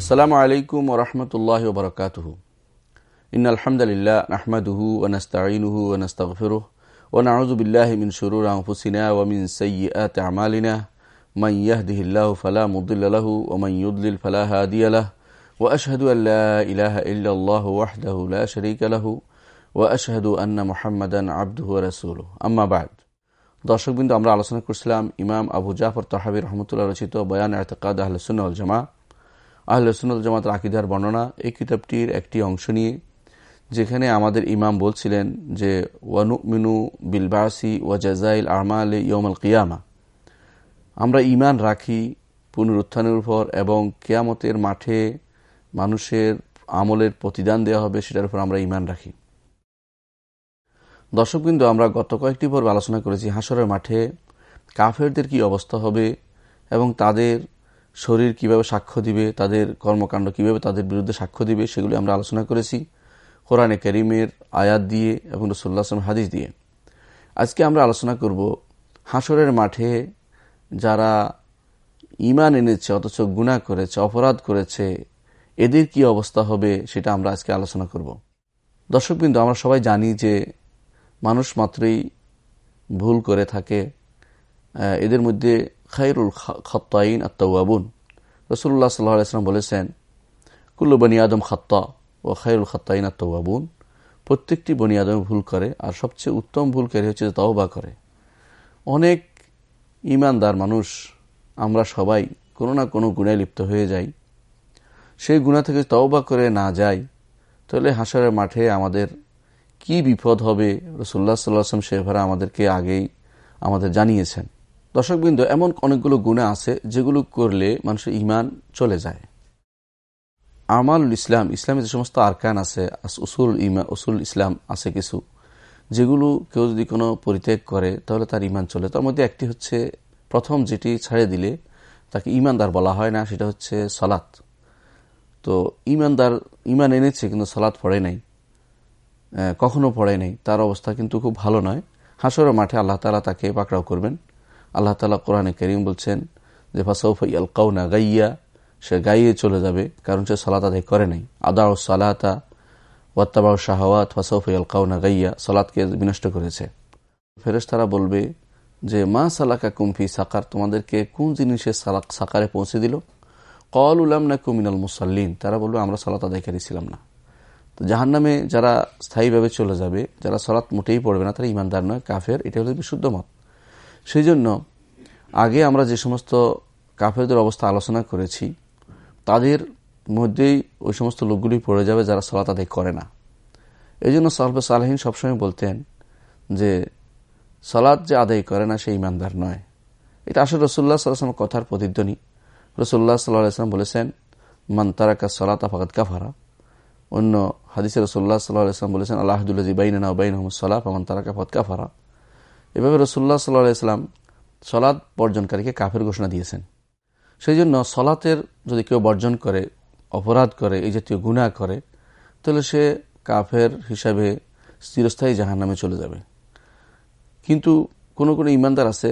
السلام عليكم ورحمة الله وبركاته. إن الحمد لله نحمده ونستعينه ونستغفره ونعوذ بالله من شرور أنفسنا ومن سيئات أعمالنا. من يهده الله فلا مضل له ومن يضلل فلا هادي له. وأشهد أن لا إله إلا الله وحده لا شريك له. وأشهد أن محمدا عبده ورسوله. أما بعد দর্শকবৃন্দ আমরা আলোচনা করছিলাম ইমাম আবু জাফর তাহাবি রহমতুল্লাহ রচিত বয়ান এতেকাদ আহলসুন্নাল জামা আহলসুল জামাতের আকিদার বর্ণনা এই কিতাবটির একটি অংশ নিয়ে, যেখানে আমাদের ইমাম বলছিলেন যে ওয়ানু মিনু বিলবাসি ওয়াজাইল আমাল ইয়মল কিয়ামা। আমরা ইমান রাখি পুনরুত্থানের উপর এবং কেয়ামতের মাঠে মানুষের আমলের প্রতিদান দেওয়া হবে, সেটার উপর আমরা ইমান রাখি। দর্শক কিন্তু আমরা গত কয়েকটি পর্ব আলোচনা করেছি হাসরের মাঠে কাফেরদের কি অবস্থা হবে এবং তাদের শরীর কীভাবে সাক্ষ্য দিবে, তাদের কর্মকাণ্ড কীভাবে তাদের বিরুদ্ধে সাক্ষ্য দিবে, সেগুলি আমরা আলোচনা করেছি কোরআনে করিমের আয়াত দিয়ে এবং রসুল্লাহ আসলাম হাদিস দিয়ে। আজকে আমরা আলোচনা করব হাসরের মাঠে যারা ইমান এনেছে, অথচ গুণা করেছে, অপরাধ করেছে, এদের কি অবস্থা হবে সেটা আমরা আজকে আলোচনা করব। দর্শকবৃন্দ আমরা সবাই জানি যে মানুষ মাত্রই ভুল করে থাকে এদের মধ্যে খাইরুল খত্তাইন আত্মাবুন রসুল্লাহ সাল্লাহ আসলাম বলেছেন, কুল্লু বনি আদম খাত্তা ও খাইরুল খত্তাইন আত্মাবুন প্রত্যেকটি বনি আদম ভুল করে, আর সবচেয়ে উত্তম ভুলকারী হচ্ছে তওবা করে। অনেক ইমানদার মানুষ, আমরা সবাই কোনো না কোনো গুণায় লিপ্ত হয়ে যাই। সেই গুণা থেকে তওবা করে না যাই, তাহলে হাসারের মাঠে আমাদের কি বিপদ হবে? রসুল্লাহ সাল্লাম সেভাবে আমাদেরকে আগেই আমাদের জানিয়েছেন। দর্শকবৃন্দ, এমন অনেকগুলো গুণা আছে যেগুলো করলে মানুষের ইমান চলে যায়। আমাল ইসলাম, ইসলামের যে সমস্ত আরকান আছে উসুল ইমা উসুল ইসলাম আছে কিছু, যেগুলো কেউ যদি কোনো পরিত্যাগ করে, তাহলে তার ইমান চলে। তার মধ্যে একটি হচ্ছে, প্রথম যেটি ছেড়ে দিলে, তাকে ইমানদার বলা হয় না, সেটা হচ্ছে সলাৎ তো ইমানদার ইমান এনেছে কিন্তু সলাৎ পড়ে নাই। কখনো পড়ে নেই। তার অবস্থা কিন্তু খুব ভালো নয়। হাসরের মাঠে আল্লাহ তালা তাকে পাকড়াও করবেন। আল্লাহ তালা কোরআনে করিম বলছেন যে ফাসৌফ ইয়াল কাউনা গাইয়া সে গাইয়ে চলে যাবে, কারণ সে সালাত আদায় করে নাই। আদা ও সালাতা ওয়াত্তাবা শাহওয়াত ফাসৌফ ইয়াল কাউনা গাইয়া সালাদকে বিনষ্ট করেছে। ফেরেস তারা বলবে যে, মা সালাকা কুমফি সাকার তোমাদেরকে কোন জিনিসের সালাক সাকারে পৌঁছে দিল? কল উলাম না কুমিনাল মুসাল্লিন তারা বলবে, আমরা সালাত আদায়কারী ছিলাম না। তো জাহান নামে যারা স্থায়ীভাবে চলে যাবে, যারা সলাৎ মোটেই পড়বে না, তারা ইমানদার নয়, কাফের, এটা হলো বিশুদ্ধ মত। সেই জন্য আগে আমরা যে সমস্ত কাফেরদের অবস্থা আলোচনা করেছি, তাদের মধ্যেই ওই সমস্ত লোকগুলি পড়ে যাবে যারা সলাৎ আদায় করে না। এই জন্য সালফে সালাহীন সবসময় বলতেন যে সলাৎ যে আদায় করে না সে ইমানদার নয়। এটা আসলে রসুল্লাহ সাল্লামের কথার প্রতিধ্বনি। রসুল্লাহ সাল্লাহ আসলাম বলেছেন, মান তারাকা সলাত আফাকাত কাফারা। অন্য হাদিসের রসুল্লাহ সাল্লাহ ইসলাম বলেছেন আল্লাহদুল্লাজি বাইনা বাইন আহমদ সালাহ আমান তারাকা ফত কাফারা। এভাবে রসুল্লাহ সাল্লাহ ইসলাম সলাদ বর্জনকারীকে কাফের ঘোষণা দিয়েছেন। সেই জন্য সলাতের যদি কেউ বর্জন করে, অপরাধ করে, এই জাতীয় গুণা করে, তাহলে সে কাফের হিসাবে স্থিরস্থায়ী জাহান নামে চলে যাবে। কিন্তু কোনো কোনো ইমানদার আছে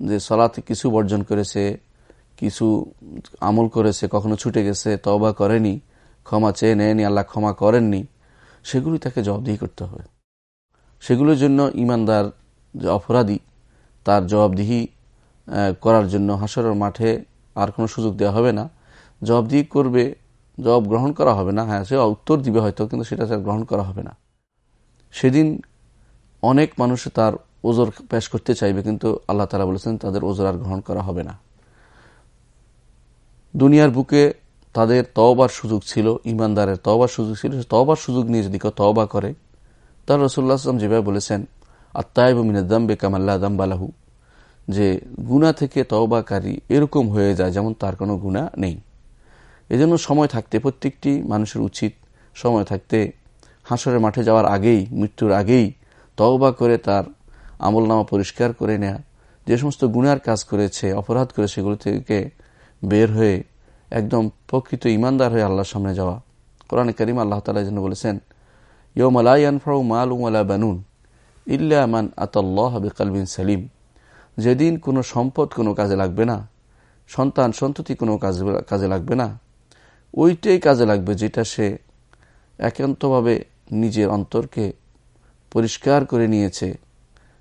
যে সলাতে কিছু বর্জন করেছে, কিছু আমল করেছে, কখনো ছুটে গেছে তবা করেনি, ক্ষমা চেয়ে নেয়নি, আল্লাহ ক্ষমা করেননি, সেগুলি তাকে জবাবদিহি করতে হবে। সেগুলোর জন্য ইমানদার যে অপরাধী, তার জবাবদিহি করার জন্য হাসরের মাঠে আর কোনো সুযোগ দেওয়া হবে না। জবাবদিহি করবে, জবাব গ্রহণ করা হবে না। হ্যাঁ সে উত্তর দিবে হয়তো, কিন্তু সেটা তার গ্রহণ করা হবে না। সেদিন অনেক মানুষ তার ওজোর পেশ করতে চাইবে, কিন্তু আল্লাহ তালা বলেছেন, তাদের ওজোর আর গ্রহণ করা হবে না। দুনিয়ার বুকে তাদের তওবার সুযোগ ছিল, ইমানদারের তওবার সুযোগ ছিল। তওবার সুযোগ নিয়ে যদি কেউ তওবা করে তাহলে রসুল্লাহ আসলাম যেভাবে বলেছেন আত্মায়ব মিনাদ্দাম বেকামাল্লা দাম্বালাহু যে গুণা থেকে তওবাকারী এরকম হয়ে যায় যেমন তার কোনো গুণা নেই। এজন্য সময় থাকতে প্রত্যেকটি মানুষের উচিত সময় থাকতে হাসরের মাঠে যাওয়ার আগেই, মৃত্যুর আগেই তওবা করে তার আমল নামা পরিষ্কার করে নেয়া। যে সমস্ত গুণার কাজ করেছে, অপরাধ করে সেগুলো থেকে বের হয়ে একদম প্রকৃত ইমানদার হয়ে আল্লাহর সামনে যাওয়া। কোরআন করিম আল্লাহ তালা যেন বলেছেন ইয়মালাইয়ানফাউ মাল উমালা বানুন। ইল্লা মান আতাল্লাহ বিকালবিন সালিম। যেদিন কোনো সম্পদ কোনো কাজে লাগবে না, সন্তান সন্ততি কোনো কাজে কাজে লাগবে না, ওইটাই কাজে লাগবে যেটা সে একান্তভাবে নিজের অন্তরকে পরিষ্কার করে নিয়েছে,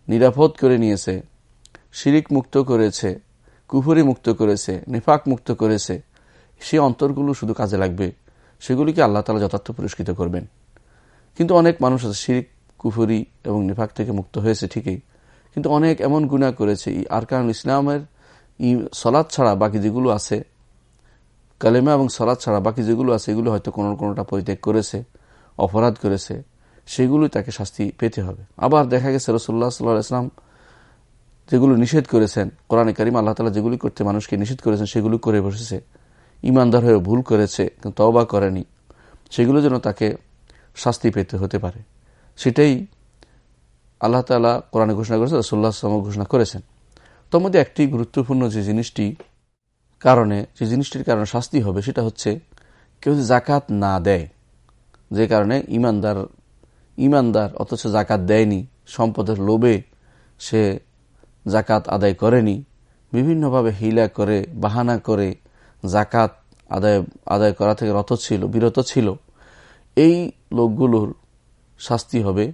নিরাপদ করে নিয়েছে, শিরিক মুক্ত করেছে, কুফুরি মুক্ত করেছে, নিফাক মুক্ত করেছে, সে অন্তরগুলো শুধু কাজে লাগবে, সেগুলিকে আল্লাহ তালা যথার্থ পুরস্কৃত করবেন। কিন্তু অনেক মানুষ আছে শিরিক কুফুরি এবং নিফাক থেকে মুক্ত হয়েছে ঠিকই। কিন্তু অনেক এমন গুণা করেছে আর কারণ ইসলামের ই সলাদ ছাড়া বাকি যেগুলো আছে, কালেমা এবং সলাদ ছাড়া বাকি যেগুলো আছে, এগুলো হয়তো কোনো কোনোটা পরিত্যাগ করেছে, অপরাধ করেছে, সেগুলোই তাকে শাস্তি পেতে হবে। আবার দেখা গেছে রসুল্লাহ সাল্লাহ ইসলাম যেগুলো নিষেধ করেছেন, কোরআনে কারিম আল্লাহ তালা যেগুলি করতে মানুষকে নিষেধ করেছেন, সেগুলো করে বসেছে। ইমানদার হয়ে ভুল করেছে তবা করেনি, সেগুলো যেন তাকে শাস্তি পেতে হতে পারে। সেটাই আল্লাহ তালা কোরআনে ঘোষণা করেছে রসুল্লাহ আসলাম ঘোষণা করেছেন। তোর মধ্যে একটি গুরুত্বপূর্ণ যে জিনিসটি কারণে, যে জিনিসটির কারণে শাস্তি হবে, সেটা হচ্ছে কেউ যদি জাকাত না দেয়, যে কারণে ইমানদার ইমানদার অথচ জাকাত দেয়নি, সম্পদের লোভে সে জাকাত আদায় করেনি, বিভিন্নভাবে হিলা করে, বাহানা করে জাকাত আদায় আদায় করা থেকে রত ছিল, বিরত ছিল, এই লোকগুলোর শাস্তি হবে।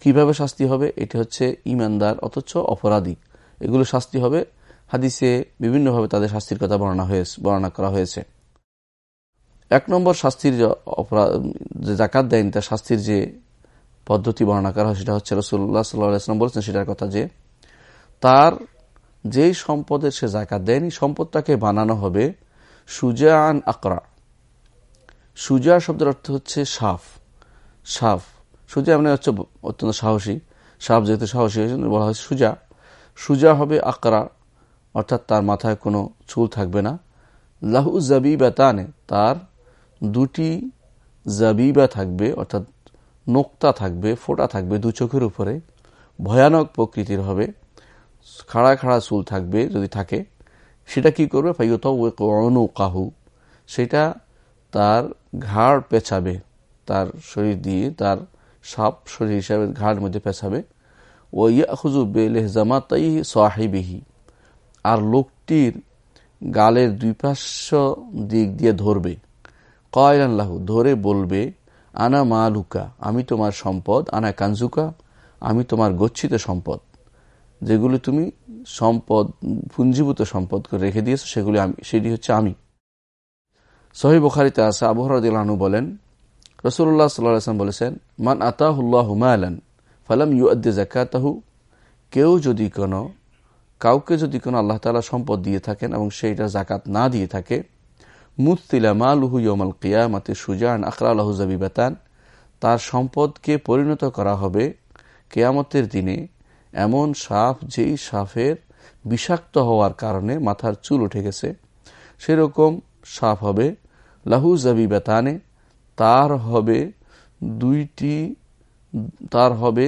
কীভাবে শাস্তি হবে? এটি হচ্ছে ইমানদার, অথচ অপরাধী। এগুলো শাস্তি হবে। হাদিসে বিভিন্নভাবে তাদের শাস্তির কথা বর্ণনা হয়েছে, বর্ণনা করা হয়েছে। এক নম্বর শাস্তির অপরাধ, যে জাকাত দেয়নি, তার শাস্তির যে পদ্ধতি বর্ণনা করা হয়, সেটা হচ্ছে রসুল্লাহ সাল্লাম বলছেন, সেটার কথা যে তার যেই সম্পদের সে জাকাত দেয়নি, সম্পদটাকে বানানো হবে সুজান আকরা। সুজা শব্দের অর্থ হচ্ছে সাফ। সাফ। সুজা মানে হচ্ছে অত্যন্ত সাহসী। সাফ যেহেতু সাহসী হয়েছে বলা হয়েছে সুজা। সুজা হবে আকরা, অর্থাৎ তার মাথায় কোনো চুল থাকবে না। লাহু জাবিবা তানে তার দুটি জাবিবা থাকবে, অর্থাৎ নোক্তা থাকবে, ফোটা থাকবে দু চোখের উপরে। ভয়ানক প্রকৃতির হবে। খাড়া খাড়া চুল থাকবে যদি থাকে। সেটা কি করবে? ফাইয়ত কাহু সেটা তার ঘাড় পেছাবে, তার শরীর দিয়ে, তার সাপ, শরীর হিসাবে ঘাড় মধ্যে পেছাবে ও ইয়াহুজু বেলেহজামা তাই সাহিবিহি। আর লোকটির গালের দুই পার্শ্ব দিক দিয়ে ধরবে। কয়লাল্লাহু ধরে বলবে, আনা মালুকা, আমি তোমার সম্পদ। আনা কানজুকা, আমি তোমার গচ্ছিত সম্পদ। যেগুলি তুমি সম্পদ, পুঞ্জীভূত সম্পদ করে রেখে দিয়েছ, সেগুলি আমি, সেটি হচ্ছে আমি। সহি বখারিতে আসা আবহরাদিলানু বলেন রসুল্লাহ সাল্লাম বলেছেন, মান আতাহুল্লাহ হুমায়লান ফালাম ইউ আদ্দে জাকাতাহু কেউ যদি কোনো, কাউকে যদি কোনো আল্লাহ তালা সম্পদ দিয়ে থাকেন এবং সেইটা জাকাত না দিয়ে থাকে মুতিলা মালুহু ইয়মাল কিয়ামাতে সুজান আখরা আল্লাহ জাবিবাতান, তার সম্পদকে পরিণত করা হবে কেয়ামতের দিনে এমন সাপ যেই সাপের বিষাক্ত হওয়ার কারণে মাথার চুল উঠে গেছে। সেরকম সাপ হবে লাহু জাবিবাতানে তার হবে দুইটি, তার হবে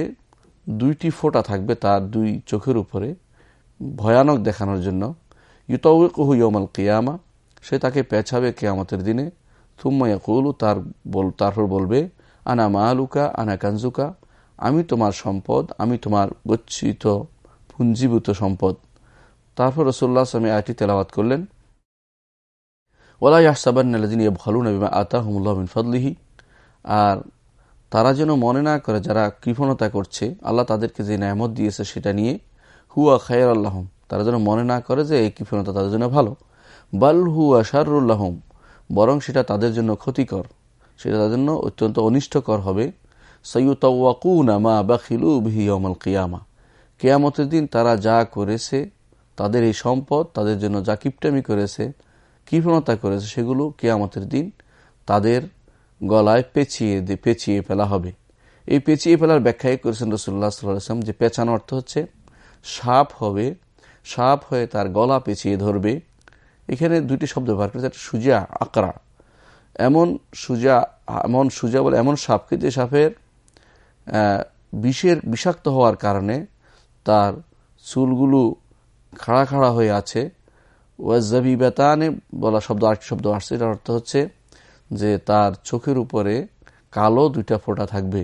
দুইটি ফোঁটা থাকবে তার দুই চোখের উপরে, ভয়ানক দেখানোর জন্য। ইউতউকহু ইয়মাল কিয়ামা, সে তাকে পেছাবে কেয়ামতের দিনে। থুম্মা ইয়াকুলু, তার বল, তারপর বলবে, আনা মালুকা, আনা কাঞ্জুকা আমি তোমার সম্পদ, আমি তোমার গচ্ছিত, পুঞ্জীভূত সম্পদ। তারপর রসুল্লাহ সামে আয়টি তেলাওয়াত করলেন। ওলা ইয়াহসাবান্নাদিন ভালো নবীমা আতা হুমুল্লাহমিন ফদলিহি আর তারা যেন মনে না করে যারা কৃপণতা করছে, আল্লাহ তাদেরকে যে ন্যামত দিয়েছে সেটা নিয়ে, হুয়া খায়ের আল্লাহম তারা যেন মনে না করে যে এই কৃপণতা তাদের জন্য ভালো। বাল হুয়া শারুল্লাহম বরং সেটা তাদের জন্য ক্ষতিকর, সেটা তাদের জন্য অত্যন্ত অনিষ্টকর হবে। কিয়ামা, কেয়ামতের দিন তারা যা করেছে, তাদের এই সম্পদ তাদের জন্য যা কিপটামি করেছে কৃপণতা করেছে সেগুলো কেয়ামতের দিন তাদের গলায় পেঁচিয়ে পেঁচিয়ে ফেলা হবে। এই পেঁচিয়ে ফেলার ব্যাখ্যাই করেছেন রসুল্লাহ সাল্লাম যে পেঁচানো অর্থ হচ্ছে সাপ হবে, সাপ হয়ে তার গলা পেঁচিয়ে ধরবে। এখানে দুইটি শব্দ ব্যবহার করেছে, একটা সুজা, আকরা। এমন সুজা এমন সুজা বলে এমন সাপকে যে সাপের বিষের বিষাক্ত হওয়ার কারণে তার চুলগুলো খাড়া খাড়া হয়ে আছে। ওয়াজাবি বেতানে বলা শব্দ, আরেকটি শব্দ আসছে, এটার অর্থ হচ্ছে যে তার চোখের উপরে কালো দুইটা ফোঁটা থাকবে।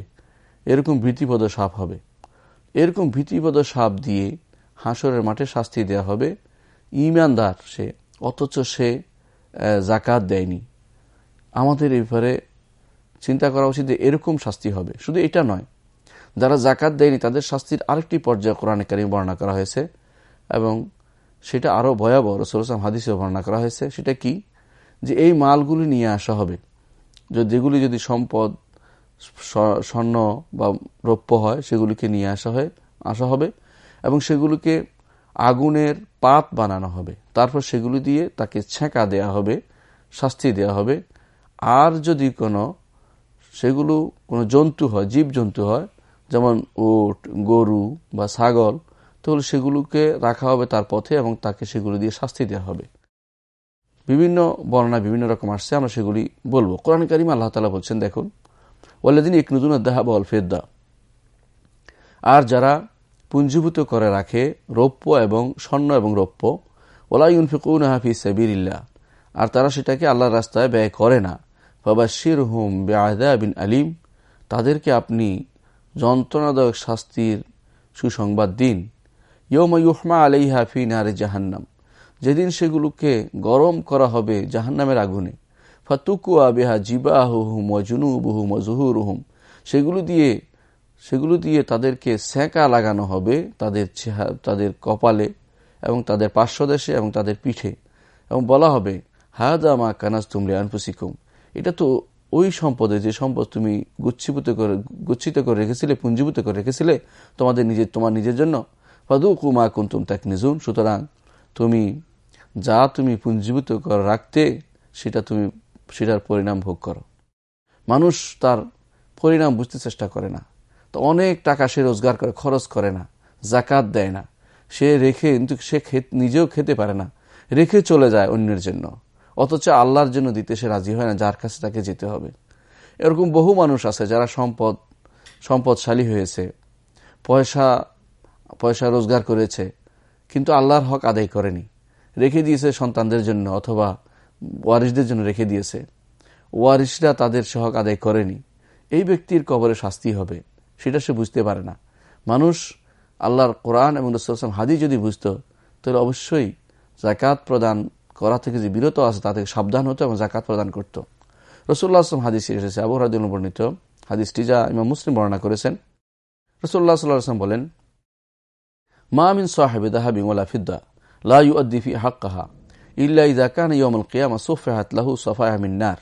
এরকম ভীতিপদ সাপ হবে। এরকম ভীতিপদ সাপ দিয়ে হাঁসরের মাঠে শাস্তি দেওয়া হবে। ইমানদার সে, অথচ সে জাকাত দেয়নি। আমাদের এই চিন্তা করা উচিত যে এরকম শাস্তি হবে। শুধু এটা নয়, যারা জাকাত দেয়নি তাদের শাস্তির আরেকটি পর্যায়ে কোরআনে কারিম বর্ণনা করা হয়েছে এবং সেটা আরও ভয়াবহ রসুলাম হাদিসে বর্ণনা করা হয়েছে। সেটা কি? যে এই মালগুলি নিয়ে আসা হবে। যেগুলি যদি সম্পদ স্বর্ণ বা রৌপ্য হয়, সেগুলিকে নিয়ে আসা হয়, আসা হবে। এবং সেগুলিকে আগুনের পাত বানানো হবে। তারপর সেগুলি দিয়ে তাকে ছেঁকা দেয়া হবে, শাস্তি দেয়া হবে। আর যদি কোনো, সেগুলো কোনো জন্তু হয় জীব জন্তু হয়, যেমন উট, গরু বা ছাগল তাহলে সেগুলোকে রাখা হবে তার পথে এবং তাকে সেগুলো দিয়ে শাস্তি দেওয়া হবে। বিভিন্ন বর্ণনা বিভিন্ন রকম আসছে, আমরা সেগুলি বলব। কোরআন কারিম আল্লাহ তালা বলছেন, দেখুন ওয়াল্লাদিন ইকনুদুন আদাহাব অল ফেদ্দা, আর যারা পুঞ্জীভূত করে রাখে রৌপ্য এবং স্বর্ণ এবং রৌপ্য ওলাইন ফিকুন হাফিজ সাবিরিল্লা আর তারা সেটাকে আল্লাহর রাস্তায় ব্যয় করে না। বাবা শির হুম বেআদা বিন আলিম, তাদেরকে আপনি যন্ত্রণাদায়ক শাস্তির সুসংবাদ দিন। ইউহমা আলাইহা ফি নারে জাহান্নাম। যেদিন সেগুলোকে গরম করা হবে জাহান্নামের আগুনে। ফাতুকুয়া বেহা জিবাহুম ওয়াজুনুবহুম ওয়াজুহুরহুম সেগুলো দিয়ে সেগুলো দিয়ে তাদেরকে সেঁকা লাগানো হবে তাদের তাদের কপালে এবং তাদের পার্শ্বদেশে এবং তাদের পিঠে। এবং বলা হবে, হাদা মা কানাস তুমলে আনফুসিকুম। এটা তো ওই সম্পদে, যে সম্পদ তুমি গুচ্ছিভূত করে, গুচ্ছিত করে রেখেছিলে, পুঞ্জীভূত করে রেখেছিলে, তোমাদের নিজের, তোমার নিজের জন্য। ফাদু কুমা কুন্তুম তাক নিজুন সুতরাং তুমি, যা তুমি পুঞ্জীভূত করে, রাখতে, সেটা তুমি, সেটার পরিণাম ভোগ করো। মানুষ তার পরিণাম বুঝতে চেষ্টা করে না। তো অনেক টাকা সে রোজগার করে, খরচ করে না, জাকাত দেয় না। সে রেখে কিন্তু সে নিজেও খেতে পারে না। রেখে চলে যায় অন্যের জন্য। অথচ আল্লাহর জন্য দিতে সে রাজি হয় না, যার কাছে তাকে যেতে হবে। এরকম বহু মানুষ আছে যারা সম্পদ, সম্পদশালী হয়েছে। পয়সা পয়সা রোজগার করেছে, কিন্তু আল্লাহর হক আদায় করেনি। রেখে দিয়েছে সন্তানদের জন্য অথবা ওয়ারিসদের জন্য রেখে দিয়েছে। ওয়ারিসরা তাদের সে হক আদায় করেনি। এই ব্যক্তির কবরে শাস্তি হবে, সেটা সে বুঝতে পারে না। মানুষ আল্লাহর কোরআন এবং রসুলাম হাদি যদি বুঝত, তাহলে অবশ্যই জাকাত প্রদান করা থেকে যে বিরত আছে, তা থেকে সাবধান হতো এবং জাকাত প্রদান করত। রসুল্লাহ আসলাম হাদিস এসেছে, আবু হাদিউল বর্ণিত। হাদিসটি যা ইমাম মুসলিম বর্ণনা করেছেন। রসুল্লাহ সাল্লাহ আসলাম বলেন মা মিন সাহেব দাহাবি ওলা ফিদ্দা লা ইউদ্দি ফি হাক্কাহা ইল্লা ইদা কান ইয়মুল কিয়ামা সুফিহাত লাহু সফায়া মিন নার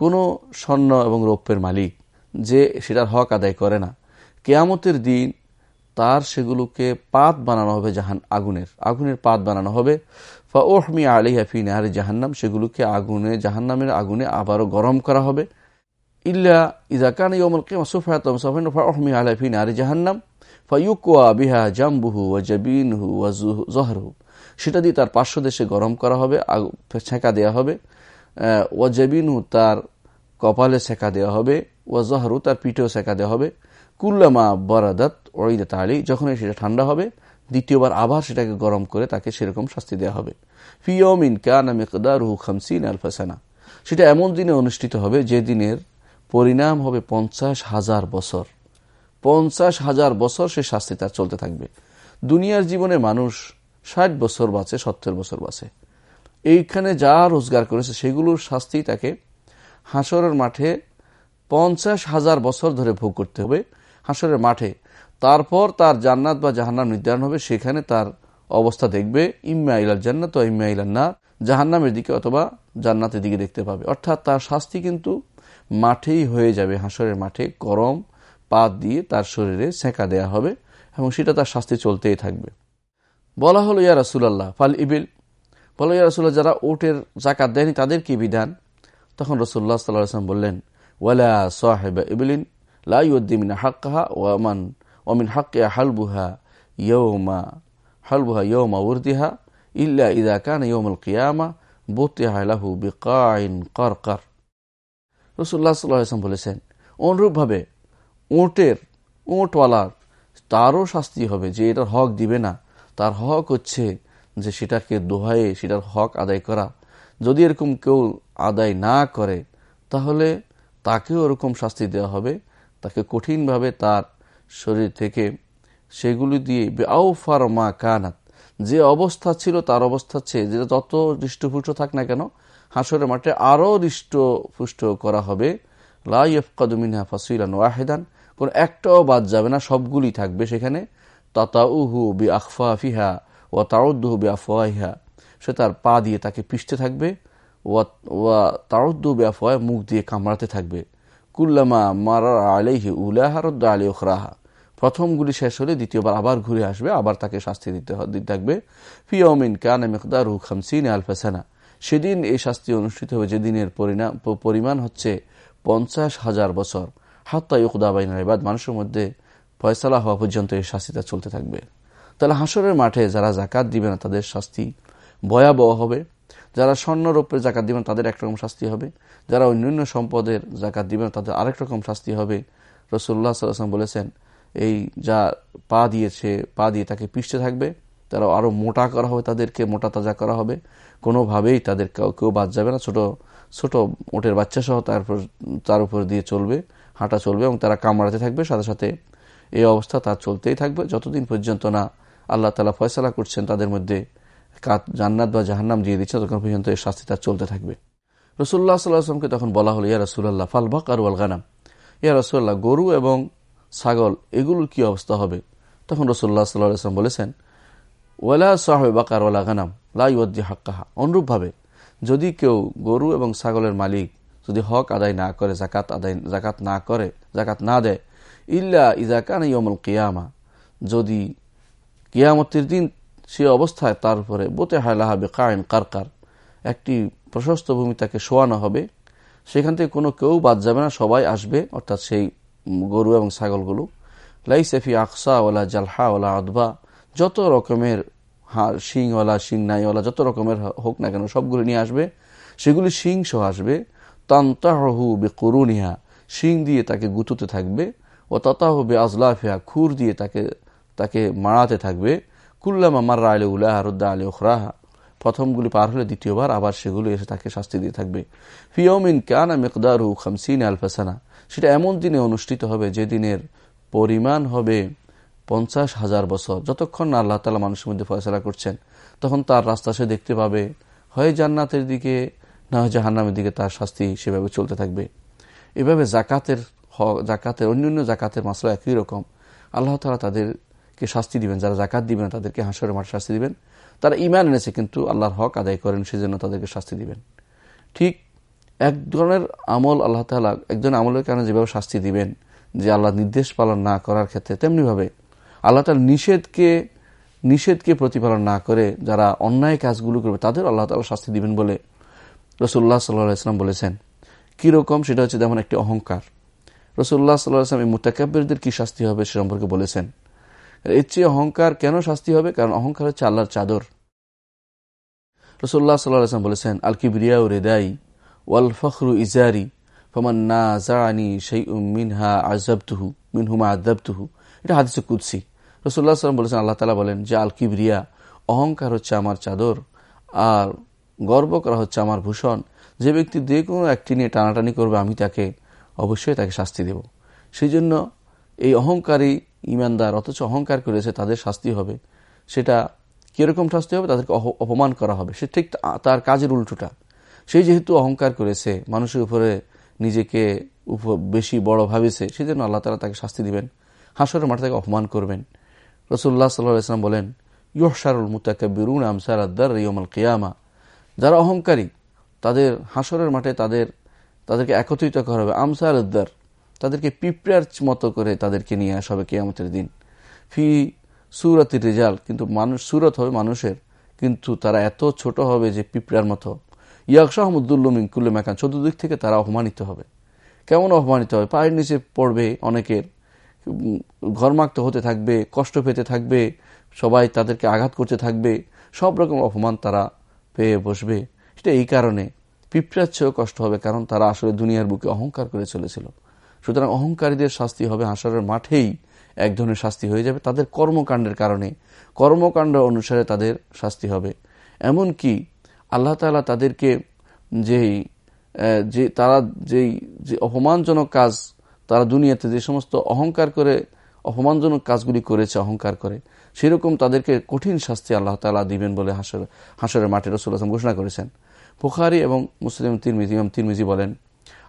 কোনো স্বর্ণ এবং রৌপ্যের মালিক যে সেটার হক আদায় করে না, কেয়ামতের দিন তার সেগুলোকে পাত বানানো হবে জাহান, আগুনের আগুনের পাত বানানো হবে। ফা ওহমি আলী হাফি নাহারি জাহান্নাম, সেগুলোকে আগুনে, জাহান্নামের আগুনে আবারও গরম করা হবে। ইল্লা ইজাকান ইয়মুল কিয়ামা সুফিহাত ফা ওহমি আলী হাফি নাহারি জাহান্নাম বিহা জাম্বুহু ও জাবিনহু ও জহরহু। সেটা দিয়ে তার পার্শ্ব দেশে গরম করা হবে ছেঁকা দেওয়া হবে। ও জাবিনহু তার কপালে ছেঁকা দেওয়া হবে ও জহরু তার পিঠেও ছেঁকা দেওয়া হবে। কুল্লামা বরাদাত ওইদা তালি যখন সেটা ঠান্ডা হবে, দ্বিতীয়বার আবার সেটাকে গরম করে তাকে সেরকম শাস্তি দেওয়া হবে। ফিয়মিন কানা মেকদারহু খামসিন আলফাসানা। সেটা এমন দিনে অনুষ্ঠিত হবে যে দিনের পরিণাম হবে পঞ্চাশ হাজার বছর। পঞ্চাশ হাজার বছর সে শাস্তি তার চলতে থাকবে। দুনিয়ার জীবনে মানুষ ষাট বছর বাঁচে, সত্তর বছর বাঁচে। এইখানে যা রোজগার করেছে, সেগুলোর শাস্তি তাকে হাসরের মাঠে পঞ্চাশ হাজার বছর ধরে ভোগ করতে হবে। হাসরের মাঠে তারপর তার জান্নাত বা জাহান্নাম নির্ধারণ হবে, সেখানে তার অবস্থা দেখবে। ইম্মা ইলাল জান্নাত ও ইম্মা না জাহান্নামের দিকে অথবা জান্নাতের দিকে দেখতে পাবে। অর্থাৎ তার শাস্তি কিন্তু মাঠেই হয়ে যাবে। হাসরের মাঠে গরম পাত দিয়ে তার শরীরে সেঁকা দেয়া হবে এবং সেটা তার শাস্তি চলতেই থাকবে। বলা হলো, ইয়া রাসুলাল্লাহ, ফাল ইবিল। বলো, ইয়া রাসুল্লাহ যারা ওটের জাকাত দেয়নি তাদের কি বিধান? তখন রসুল্লাহ সাল্লাম বললেন, ওয়ালা সাহেব ইবিলিন লাইউদ্দিমিন হাক্কাহা ওয়ামান ওমিন হাক্কে হালবুহা ইয়ৌমা হালবুহা ইয়ৌমা উর্দিহা ইল্লা ইদা কান ইয়ৌমুল কিয়ামা বোতেহা লাহু বিকাইন কর রসুল্লাহ সাল্লাম বলেছেন, অনুরূপভাবে ওঁটের, ওঁটওয়ালার, তারও শাস্তি হবে যে এটার হক দিবে না। তার হক হচ্ছে যে সেটাকে দোহায়ে, সেটার হক আদায় করা। যদি এরকম কেউ আদায় না করে, তাহলে তাকেও ওরকম শাস্তি দেওয়া হবে। তাকে কঠিনভাবে তার শরীর থেকে সেগুলি দিয়ে আউফার মা কানাত। যে অবস্থা ছিল, তার অবস্থা চেয়ে যেটা যত দৃষ্টপুষ্ট থাক না কেন, হাসরের মাঠে আরও হৃষ্ট পুষ্ট করা হবে। লাইফ কাদুমিনহা ফাসিলান ওয়াহেদান। কোন একটাও বাদ যাবে না, সবগুলি থাকবে সেখানে। তাতাউহু বি আখফা ফিহা ও তাউদ্দুহু বি আফওয়াহিহা সে তার পা দিয়ে তাকে পিষতে থাকবে ওয়া তাউদ্দু বি আফওয়াহ মুখ দিয়ে কামড়াতে থাকবে। কুল্লামা মারা আলাইহি উলাহা রদ্দ আলী ওখরাহা প্রথমগুলি শেষ হলে দ্বিতীয়বার আবার ঘুরে আসবে, আবার তাকে শাস্তি দিতে দিতে থাকবে। ফিয়মিন কানা মেকদার হু খামসিন আলফাসানা সেদিন এই শাস্তি অনুষ্ঠিত হবে যেদিনের পরিমাণ হচ্ছে পঞ্চাশ হাজার বছর। হাত্তা ইকুদাবাইন এবাদ মানুষের মধ্যে ফয়সালা হওয়া পর্যন্ত এই শাস্তিটা চলতে থাকবে। তাহলে হাসরের মাঠে যারা জাকাত দিবে না, তাদের শাস্তি ভয়াবহ হবে। যারা স্বর্ণরৌপ্যের জাকাত দিবেন তাদের একরকম শাস্তি হবে। যারা অন্যান্য সম্পদের জাকাত দিবেন তাদের আরেক রকম শাস্তি হবে। রসুল্লাহ সাল্লাম বলেছেন, এই যা পা দিয়েছে, পা দিয়ে তাকে পিষ্টে থাকবে তারা আরও মোটা করা হবে তাদেরকে, মোটা তাজা করা হবে। কোনোভাবেই তাদের কেউ বাদ যাবে না, ছোট ছোট ওটের বাচ্চা সহ তারপর তার উপর দিয়ে চলবে। হাঁটা চলবে এবং তারা কামড়াতে থাকবে। সাথে সাথে এই অবস্থা তার চলতেই থাকবে। যতদিন পর্যন্ত না আল্লাহ তালা ফয়সলা করছেন, তাদের মধ্যে জান্নাত বা জাহান্নাম দিয়ে দিচ্ছে তখন পর্যন্ত এই শাস্তি তার চলতে থাকবে। রসুল্লাহ সাল্লাহামকে তখন বলা হলো, ইয়া রসুল্লাহ ফালবাক আর ওয়ালগানাম ইয়া রসুল্লাহ গরু এবং ছাগল, এগুলোর কি অবস্থা হবে? তখন রসুল্লাহ সাল্লাহাম বলেছেন, ওয়ালা সাহেব বাকার ওয়ালা গানাম লাইউদ্দি হাক্কাহা। অনুরূপভাবে যদি কেউ গরু এবং ছাগলের মালিক যদি হক আদায় না করে জাকাত আদায় জাকাত না করে জাকাত না দেয়, ইল্লা ইজা ইজাকান ইয়মল কিয়ামা, যদি কিয়ামতের দিন সে অবস্থায় তার উপরে বোতে হায়লাহাবে কায়ন কারকার, একটি প্রশস্ত ভূমি তাকে শোয়ানো হবে, সেখান থেকে কোনো কেউ বাদ যাবে না, সবাই আসবে, অর্থাৎ সেই গরু এবং ছাগলগুলো। লাইসেফি আকসা ওলা জালহা ওলা আদবা, যত রকমের হাড় শিংওয়ালা শিং নাইওয়ালা যত রকমের হোক না কেন, সবগুলো নিয়ে আসবে, সেগুলি শিং সহ আসবে তান্তাহু বে করুনিহা শিং দিয়ে তাকে গুতুতে থাকবে, ও ততাহ বে আজলাফিয়া খুর দিয়ে তাকে তাকে মারাতে থাকবে। কুল্লামা মার্রা আলী উল্লাহ রুদ্দা আলী ওখরাহা প্রথমগুলি পার হলে দ্বিতীয়বার আবার সেগুলো এসে তাকে শাস্তি দিয়ে থাকবে। ফিয়মিন কানা মেকদারু খামসিন আলফাসানা, সেটা এমন দিনে অনুষ্ঠিত হবে যে দিনের পরিমাণ হবে পঞ্চাশ হাজার বছর। যতক্ষণ না আল্লাহ তালা মানুষের মধ্যে ফয়সলা করছেন, তখন তার রাস্তা সে দেখতে পাবে। হয় জান্নাতের দিকে না হয় জাহান্নামের দিকে তার শাস্তি সেভাবে চলতে থাকবে। এভাবে জাকাতের জাকাতের অন্যান্য জাকাতের মাসলা একই রকম। আল্লাহ তালা তাদেরকে শাস্তি দিবেন, যারা জাকাত দিবেন তাদেরকে হাঁসরের মাঠ শাস্তি দিবেন। তারা ইমান এনেছে কিন্তু আল্লাহর হক আদায় করেন, সেজন্য তাদেরকে শাস্তি দিবেন। ঠিক এক ধরনের আমল আল্লাহ তালা একজন আমলের কারণে যেভাবে শাস্তি দিবেন, যে আল্লাহ নির্দেশ পালন না করার ক্ষেত্রে, তেমনিভাবে আল্লাহ তালা নিষেধকে নিষেধকে প্রতিপালন না করে যারা অন্যায় কাজগুলো করবে, তাদের আল্লাহ তালা শাস্তি দিবেন বলে রসুল্লাহ সাল্লাহ ইসলাম বলেছেন কীরকম সেটা হচ্ছে যেমন একটি অহংকার। রসুল্লাহ সাল্লাহ ইসলাম এই মুতাকাব্বিরদের কী শাস্তি হবে সে সম্পর্কে বলেছেন। এর চেয়ে অহংকার কেন শাস্তি হবে? কারণ অহংকার হচ্ছে আল্লাহর চাদর। রসুল্লাহ সাল্লাহ ইসলাম বলেছেন আল কিবরিয়া রেদাই ওয়াল ফখরু ইজারি, ফমান না জানি সেই মিনহা আজাবতুহু মিনহুমা আজাবতুহু এটা হাদিসে কুৎসি রসুল্লাহ সাল্লাম বলেছেন আল্লাহ তালা বলেন যে আল কিবরিয়া অহংকার হচ্ছে আমার চাদর, আর গর্ব করা হচ্ছে আমার ভূষণ। যে ব্যক্তি যে কোনো একটি নিয়ে টানাটানি করবে, আমি তাকে অবশ্যই তাকে শাস্তি দেব। সেই জন্য এই অহংকারী ইমানদার, অথচ অহংকার করেছে, তাদের শাস্তি হবে। সেটা কীরকম শাস্তি হবে? তাদেরকে অপমান করা হবে। সে ঠিক তার কাজের উল্টোটা। সেই যেহেতু অহংকার করেছে, মানুষের উপরে নিজেকে বেশি বড় ভাবেছে সেই জন্য আল্লাহ তালা তাকে শাস্তি দিবেন। হাসরের মাঠে তাকে অপমান করবেন। রসুল্লাহ সাল্লাহ ইসলাম বলেন ইয়সারুল মুতাকাবিরুন আমসার আদার ইয়মাল কেয়ামা। যারা অহংকারী, তাদের হাসরের মাঠে তাদের, তাদেরকে একত্রিত করা হবে। আমসার উদ্দার, তাদেরকে পিঁপড়ার মতো করে তাদেরকে নিয়ে আসা হবে কেয়ামতের দিন। ফি সুরতির রেজাল, কিন্তু মানুষ, সুরত হবে মানুষের, কিন্তু তারা এত ছোট হবে যে পিঁপড়ার মতো। ইয়াকশাহ মুদুল্লুমিন কুল্লু মেকান, চতুর্দিক থেকে তারা অপমানিত হবে। কেমন অপমানিত হবে? পায়ের নিচে পড়বে অনেকের, ঘরমাক্ত হতে থাকবে, কষ্ট পেতে থাকবে, সবাই তাদেরকে আঘাত করতে থাকবে, সব রকম অপমান তারা পেয়ে বসবে। সেটা এই কারণে পিঁপড়ার চেয়েও কষ্ট হবে, কারণ তারা আসলে দুনিয়ার বুকে অহংকার করে চলেছিল। সুতরাং অহংকারীদের শাস্তি হবে, হাসরের মাঠেই এক ধরনের শাস্তি হয়ে যাবে। তাদের কর্মকাণ্ডের কারণে, কর্মকাণ্ড অনুসারে তাদের শাস্তি হবে। এমন কি আল্লাহ তালা তাদেরকে যেই যে তারা যেই, যে অপমানজনক কাজ, তারা দুনিয়াতে যে সমস্ত অহংকার করে অপমানজনক কাজগুলি করেছে, অহংকার করে। সেরকম তাদেরকে কঠিন শাস্তি আল্লাহ তালা দিবেন বলে হাসর হাসরের মাঠে রসুল আসলাম ঘোষণা করেছেন। বুখারি এবং মুসলিম, তিরমিজি, ইমাম তিরমিজি বলেন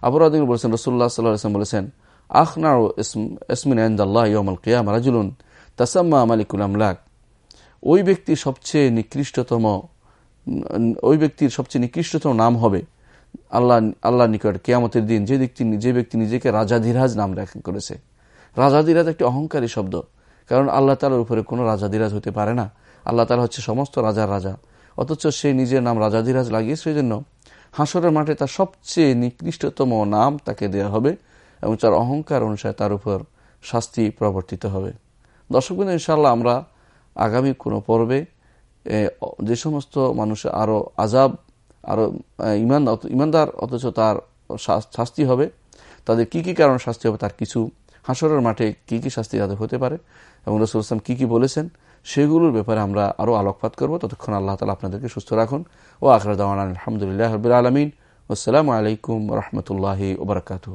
আবরাদিন বলেছেন রসুল্লাহ সাল্লাহ আসলাম বলেছেন আখনার ইসমিন আন্দাল্লাহ ইয়মাল কিয়াম রাজুলুন তাসাম্মা মালিকুল আমলাক। ওই ব্যক্তির সবচেয়ে নিকৃষ্টতম ওই ব্যক্তির সবচেয়ে নিকৃষ্টতম নাম হবে আল্লাহ আল্লাহ নিকট কেয়ামতের দিন। যে ব্যক্তি যে ব্যক্তি নিজেকে রাজাধিরাজ নাম রেখা করেছে। রাজাধিরাজ একটি অহংকারী শব্দ। কারণ আল্লাহ তালার উপরে কোনো রাজাধিরাজ হতে পারে না। আল্লাহ তালা হচ্ছে সমস্ত রাজার রাজা। অথচ সে নিজের নাম রাজাধিরাজ লাগিয়ে সেই জন্য হাসরের মাঠে তার সবচেয়ে নিকৃষ্টতম নাম তাকে দেয়া হবে এবং তার অহংকার অনুসারে তার উপর শাস্তি প্রবর্তিত হবে। দর্শকবৃন্দ ইনশাল্লাহ আমরা আগামী কোনো পর্বে যে সমস্ত মানুষ আরও আজাব আরও ইমান ইমানদার অথচ তার শাস্তি হবে, তাদের কি কি কারণ শাস্তি হবে তার কিছু হাসরের মাঠে কি কি শাস্তি তাদের হতে পারে এবং রসুল ইসলাম কী কী বলেছেন সেগুলোর ব্যাপারে আমরা আরও আলোকপাত করব। ততক্ষণ আল্লাহ তালা আপনাদেরকে সুস্থ রাখুন। ও আখরা দাওয়ান আলহামদুলিল্লাহ রবিল আলমিন। আসসালামু আলাইকুম রহমতুল্লাহি ওবরাকাতু